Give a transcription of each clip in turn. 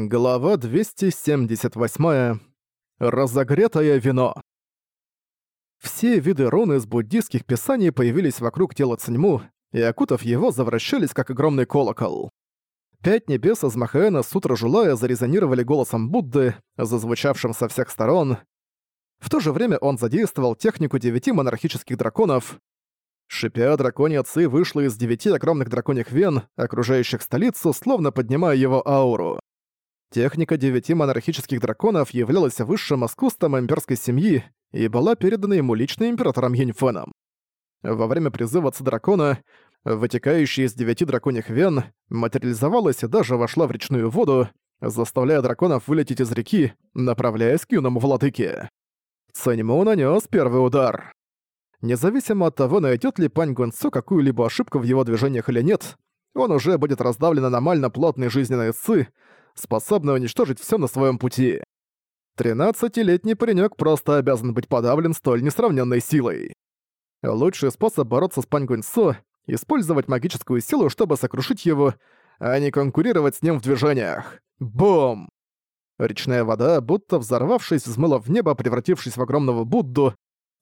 Глава 278. Разогретое вино. Все виды рун из буддийских писаний появились вокруг тела Циньму, и, окутав его, завращались, как огромный колокол. Пять небес из Махаэна Сутра Жулая зарезонировали голосом Будды, зазвучавшим со всех сторон. В то же время он задействовал технику девяти монархических драконов. Шипя, драконья Ци вышла из девяти огромных драконьих вен, окружающих столицу, словно поднимая его ауру. Техника девяти монархических драконов являлась высшим искусством имперской семьи и была передана ему лично императором Юньфеном. Во время призыва дракона, вытекающая из девяти драконьих вен, материализовалась и даже вошла в речную воду, заставляя драконов вылететь из реки, направляясь к юному владыке. Цаньму нанес первый удар. Независимо от того, найдет ли Пань Гунцу какую-либо ошибку в его движениях или нет, он уже будет раздавлен аномально плотной жизненной цы, способный уничтожить все на своем пути. Тринадцатилетний паренек просто обязан быть подавлен столь несравненной силой. Лучший способ бороться с Паньгуньсо — использовать магическую силу, чтобы сокрушить его, а не конкурировать с ним в движениях. Бум! Речная вода, будто взорвавшись, взмыла в небо, превратившись в огромного Будду,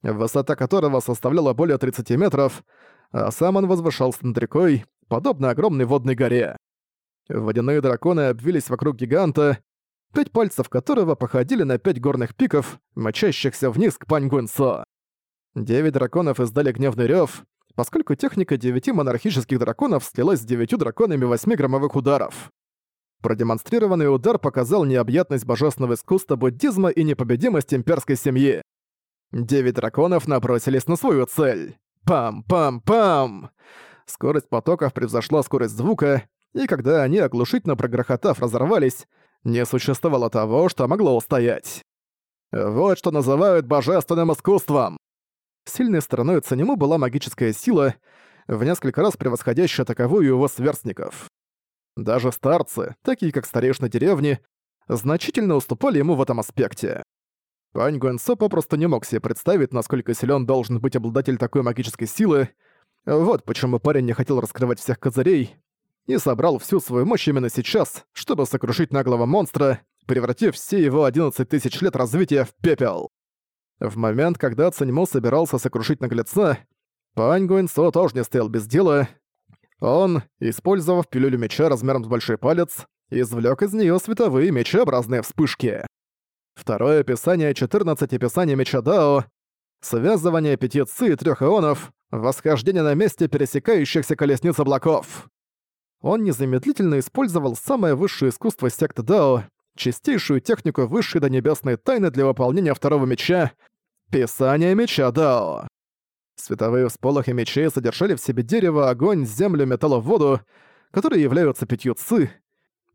высота которого составляла более 30 метров, а сам он возвышался над рекой, подобно огромной водной горе. Водяные драконы обвились вокруг гиганта, пять пальцев которого походили на пять горных пиков, мочащихся вниз к Паньгунцо. Девять драконов издали гневный рёв, поскольку техника девяти монархических драконов слилась с девятью драконами восьми громовых ударов. Продемонстрированный удар показал необъятность божественного искусства буддизма и непобедимость имперской семьи. Девять драконов набросились на свою цель. Пам-пам-пам! Скорость потоков превзошла скорость звука, и когда они, оглушительно прогрохотав, разорвались, не существовало того, что могло устоять. Вот что называют божественным искусством. Сильной стороной Цанему была магическая сила, в несколько раз превосходящая таковую его сверстников. Даже старцы, такие как старейшины деревни, значительно уступали ему в этом аспекте. Пань Гуэнсо попросту не мог себе представить, насколько силен должен быть обладатель такой магической силы. Вот почему парень не хотел раскрывать всех козырей, и собрал всю свою мощь именно сейчас, чтобы сокрушить наглого монстра, превратив все его 11 тысяч лет развития в пепел. В момент, когда Циньмо собирался сокрушить наглеца, Пань Гуэнсо тоже не стоял без дела. Он, использовав пилюлю меча размером с большой палец, извлек из нее световые мечеобразные вспышки. Второе описание 14 описаний меча Дао, связывание пяти ци и трех ионов, восхождение на месте пересекающихся колесниц облаков он незамедлительно использовал самое высшее искусство секты Дао, чистейшую технику высшей до небесной тайны для выполнения второго меча — Писание меча Дао. Световые всполохи мечей содержали в себе дерево, огонь, землю, металл, воду, которые являются пятью ци.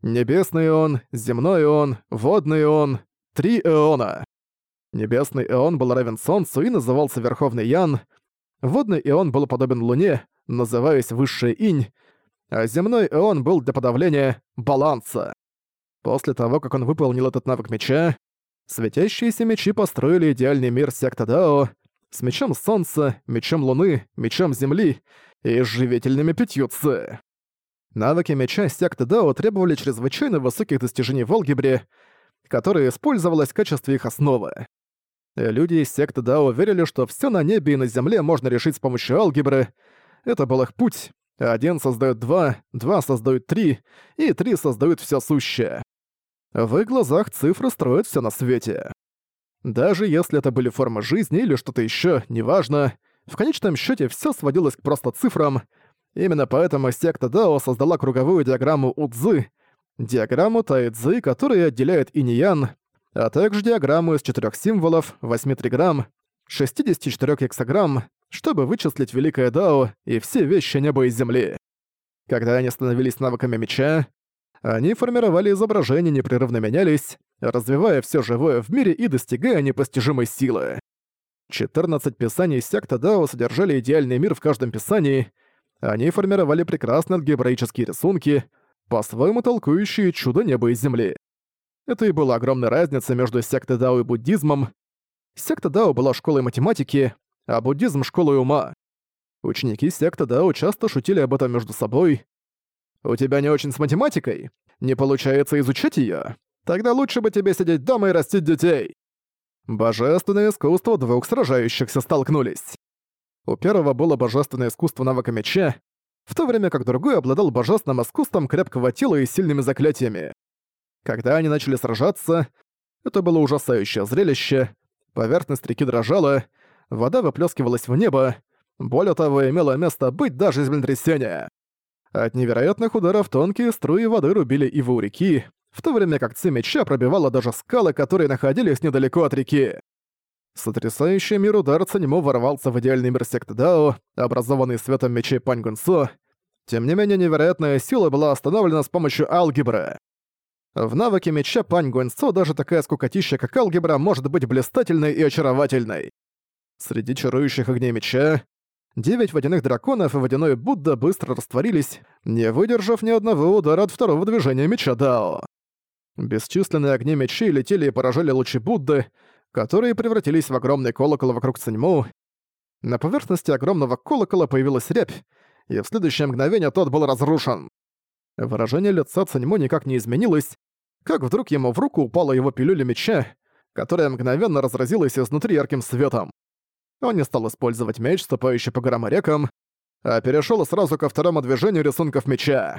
Небесный ион, земной ион, водный ион, три иона. Небесный ион был равен Солнцу и назывался Верховный Ян. Водный ион был подобен Луне, называясь Высший Инь, а земной эон был для подавления баланса. После того, как он выполнил этот навык меча, светящиеся мечи построили идеальный мир секта Дао с мечом Солнца, мечом Луны, мечом Земли и живительными пятью. Навыки меча секты Дао требовали чрезвычайно высоких достижений в алгебре, которая использовалась в качестве их основы. Люди из секты Дао верили, что все на небе и на земле можно решить с помощью алгебры. Это был их путь, один создает два, два создают три, и три создают все сущее. В их глазах цифры строят все на свете. Даже если это были формы жизни или что-то еще, неважно, в конечном счете все сводилось к просто цифрам. Именно поэтому секта Дао создала круговую диаграмму Удзы, диаграмму Тайцзы, которая отделяет иньян, а также диаграмму из четырех символов, 8 триграмм, 64 гексограмм, чтобы вычислить Великое Дао и все вещи неба и земли. Когда они становились навыками меча, они формировали изображения, непрерывно менялись, развивая все живое в мире и достигая непостижимой силы. 14 писаний секта Дао содержали идеальный мир в каждом писании, они формировали прекрасные алгебраические рисунки, по-своему толкующие чудо неба и земли. Это и была огромная разница между сектой Дао и буддизмом. Секта Дао была школой математики, а буддизм — школой ума. Ученики секты Дао часто шутили об этом между собой. «У тебя не очень с математикой? Не получается изучать её? Тогда лучше бы тебе сидеть дома и растить детей. Божественное искусство двух сражающихся столкнулись. У первого было божественное искусство навыка меча, в то время как другой обладал божественным искусством крепкого тела и сильными заклятиями. Когда они начали сражаться, это было ужасающее зрелище, поверхность реки дрожала, вода выплескивалась в небо, более того, имело место быть даже землетрясение. От невероятных ударов тонкие струи воды рубили его у реки, в то время как ци меча пробивала даже скалы, которые находились недалеко от реки. Сотрясающий мир удар Цанимо ворвался в идеальный мир секты Дао, образованный светом мечей Пань Гунсо. Тем не менее, невероятная сила была остановлена с помощью алгебры. В навыке меча Пань Гунсо даже такая скукотища, как алгебра, может быть блистательной и очаровательной. Среди чарующих огней меча девять водяных драконов и водяной Будда быстро растворились, не выдержав ни одного удара от второго движения меча Дао. Бесчисленные огни мечей летели и поражали лучи Будды, которые превратились в огромный колокол вокруг Циньму. На поверхности огромного колокола появилась рябь, и в следующее мгновение тот был разрушен. Выражение лица Циньму никак не изменилось, как вдруг ему в руку упала его пилюля меча, которая мгновенно разразилась изнутри ярким светом. Он не стал использовать меч, ступающий по горам и рекам, а перешел сразу ко второму движению рисунков меча.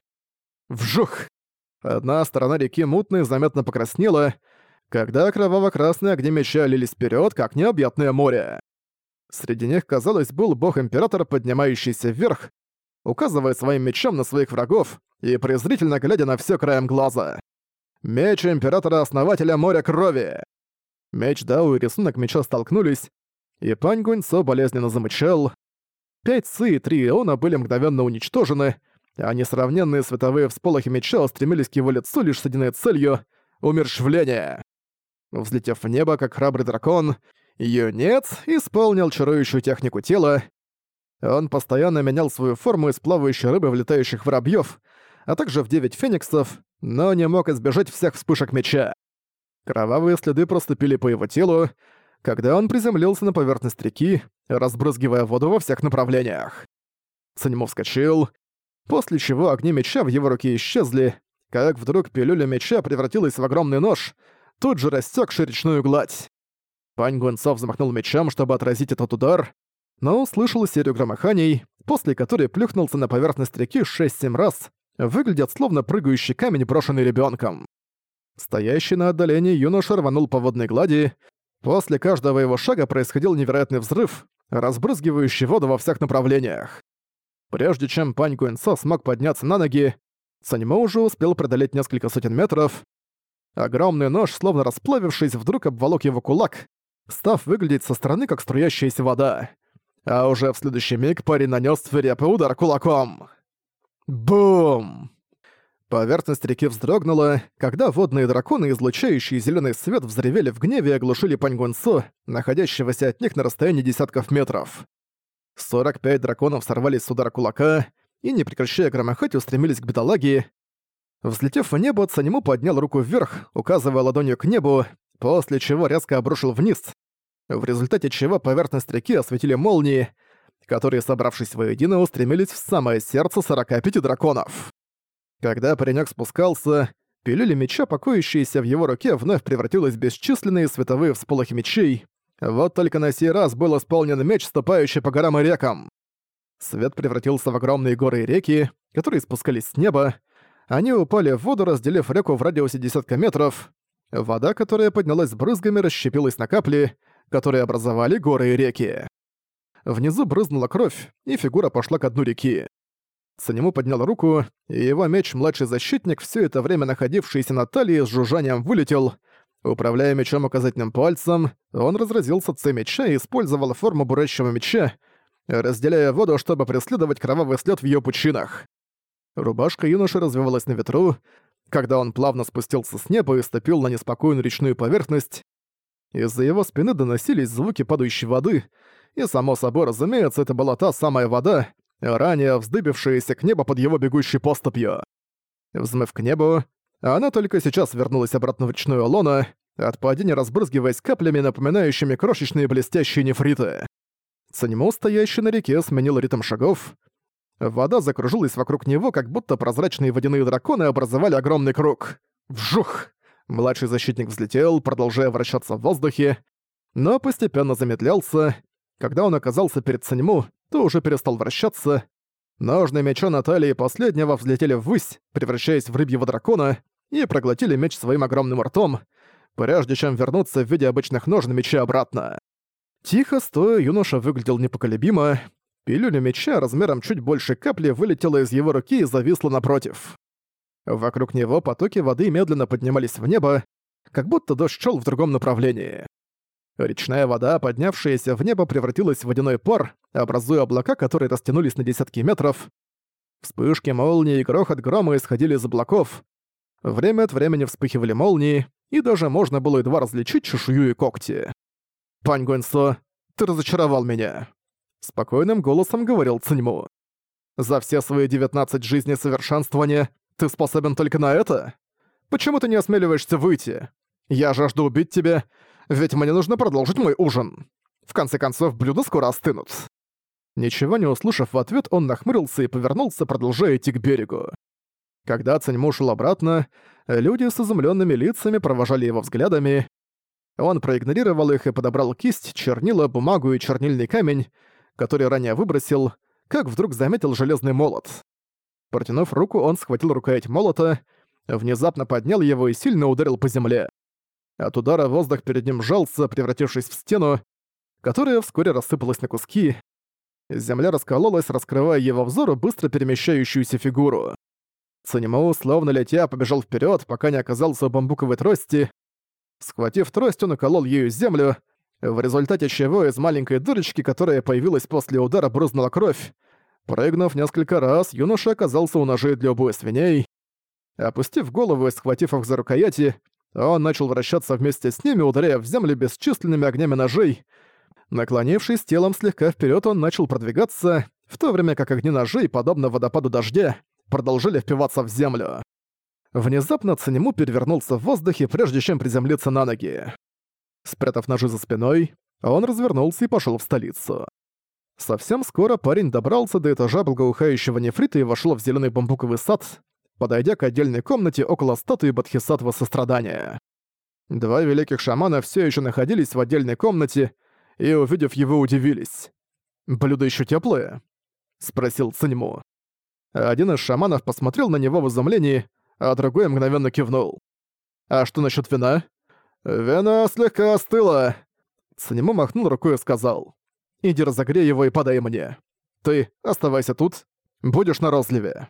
Вжух! Одна сторона реки мутной заметно покраснела, когда кроваво-красные огни меча лились вперед, как необъятное море. Среди них, казалось, был бог-император, поднимающийся вверх, указывая своим мечом на своих врагов и презрительно глядя на все краем глаза. Меч императора-основателя моря крови! Меч Дау и рисунок меча столкнулись, и Пань Гуньцо болезненно замычал. Пять Цы и три Иона были мгновенно уничтожены, а несравненные световые всполохи меча устремились к его лицу лишь с единой целью — умершвление. Взлетев в небо, как храбрый дракон, юнец исполнил чарующую технику тела. Он постоянно менял свою форму из плавающей рыбы в летающих воробьёв, а также в девять фениксов, но не мог избежать всех вспышек меча. Кровавые следы проступили по его телу, когда он приземлился на поверхность реки, разбрызгивая воду во всех направлениях. Санему вскочил, после чего огни меча в его руке исчезли, как вдруг пилюля меча превратилась в огромный нож, тут же рассекший речную гладь. Пань Гунцов взмахнул мечом, чтобы отразить этот удар, но услышал серию громыханий, после которой плюхнулся на поверхность реки 6-7 раз, выглядят словно прыгающий камень, брошенный ребенком. Стоящий на отдалении юноша рванул по водной глади, после каждого его шага происходил невероятный взрыв, разбрызгивающий воду во всех направлениях. Прежде чем Пань Гуэнсо смог подняться на ноги, Саньмо уже успел преодолеть несколько сотен метров. Огромный нож, словно расплавившись, вдруг обволок его кулак, став выглядеть со стороны, как струящаяся вода. А уже в следующий миг парень нанес свирепый удар кулаком. Бум! Поверхность реки вздрогнула, когда водные драконы, излучающие зеленый свет, взревели в гневе и оглушили Паньгунсу, находящегося от них на расстоянии десятков метров. 45 драконов сорвались с удара кулака и, не прекращая громыхать, устремились к бедолаге. Взлетев в небо, Цанему поднял руку вверх, указывая ладонью к небу, после чего резко обрушил вниз, в результате чего поверхность реки осветили молнии, которые, собравшись воедино, устремились в самое сердце 45 драконов. Когда паренек спускался, пилюля меча, покоящаяся в его руке, вновь превратилась в бесчисленные световые всполохи мечей, вот только на сей раз был исполнен меч, ступающий по горам и рекам. Свет превратился в огромные горы и реки, которые спускались с неба. Они упали в воду, разделив реку в радиусе десятка метров. Вода, которая поднялась брызгами, расщепилась на капли, которые образовали горы и реки. Внизу брызнула кровь, и фигура пошла к дну реки. Санему поднял руку, и его меч, младший защитник, все это время находившийся на талии, с жужжанием вылетел — Управляя мечом указательным пальцем, он разразился Ц меча и использовал форму бурящего меча, разделяя воду, чтобы преследовать кровавый след в ее пучинах. Рубашка юноши развивалась на ветру, когда он плавно спустился с неба и ступил на неспокойную речную поверхность. Из-за его спины доносились звуки падающей воды, и, само собой, разумеется, это была та самая вода, ранее вздыбившаяся к небу под его бегущей поступью. Взмыв к небу, она только сейчас вернулась обратно в речную лоно, от падения разбрызгиваясь каплями, напоминающими крошечные блестящие нефриты. Санему, стоящий на реке, сменил ритм шагов. Вода закружилась вокруг него, как будто прозрачные водяные драконы образовали огромный круг. Вжух! Младший защитник взлетел, продолжая вращаться в воздухе, но постепенно замедлялся. Когда он оказался перед Саньму, то уже перестал вращаться. Ножны меча на талии последнего взлетели ввысь, превращаясь в рыбьего дракона, и проглотили меч своим огромным ртом, прежде чем вернуться в виде обычных ножен меча обратно. Тихо стоя, юноша выглядел непоколебимо. Пилюля меча размером чуть больше капли вылетела из его руки и зависла напротив. Вокруг него потоки воды медленно поднимались в небо, как будто дождь шел в другом направлении. Речная вода, поднявшаяся в небо, превратилась в водяной пар, образуя облака, которые растянулись на десятки метров. Вспышки молнии и грохот грома исходили из облаков. Время от времени вспыхивали молнии, и даже можно было едва различить чешую и когти. «Пань Гуэнсо, ты разочаровал меня», — спокойным голосом говорил Циньму. «За все свои 19 жизней совершенствования ты способен только на это? Почему ты не осмеливаешься выйти? Я жажду убить тебя, ведь мне нужно продолжить мой ужин. В конце концов, блюда скоро остынут». Ничего не услышав в ответ, он нахмурился и повернулся, продолжая идти к берегу. Когда Циньму шел обратно, люди с изумленными лицами провожали его взглядами. Он проигнорировал их и подобрал кисть, чернила, бумагу и чернильный камень, который ранее выбросил, как вдруг заметил железный молот. Протянув руку, он схватил рукоять молота, внезапно поднял его и сильно ударил по земле. От удара воздух перед ним сжался, превратившись в стену, которая вскоре рассыпалась на куски. Земля раскололась, раскрывая его взору быстро перемещающуюся фигуру. Цанимо, словно летя, побежал вперед, пока не оказался у бамбуковой трости. Схватив трость, он уколол ею землю, в результате чего из маленькой дырочки, которая появилась после удара, брызнула кровь. Прыгнув несколько раз, юноша оказался у ножей для убоя свиней. Опустив голову и схватив их за рукояти, он начал вращаться вместе с ними, ударяя в землю бесчисленными огнями ножей. Наклонившись телом слегка вперед, он начал продвигаться, в то время как огни ножей, подобно водопаду дождя, продолжили впиваться в землю. Внезапно Цанему перевернулся в воздухе, прежде чем приземлиться на ноги. Спрятав ножи за спиной, он развернулся и пошел в столицу. Совсем скоро парень добрался до этажа благоухающего нефрита и вошел в зеленый бамбуковый сад, подойдя к отдельной комнате около статуи Бодхисаттва Сострадания. Два великих шамана все еще находились в отдельной комнате и, увидев его, удивились. «Блюдо еще теплое?» — спросил Циньму. Один из шаманов посмотрел на него в изумлении, а другой мгновенно кивнул. «А что насчет вина?» «Вино слегка остыло!» Циньму махнул рукой и сказал. «Иди разогрей его и подай мне. Ты оставайся тут, будешь на розливе».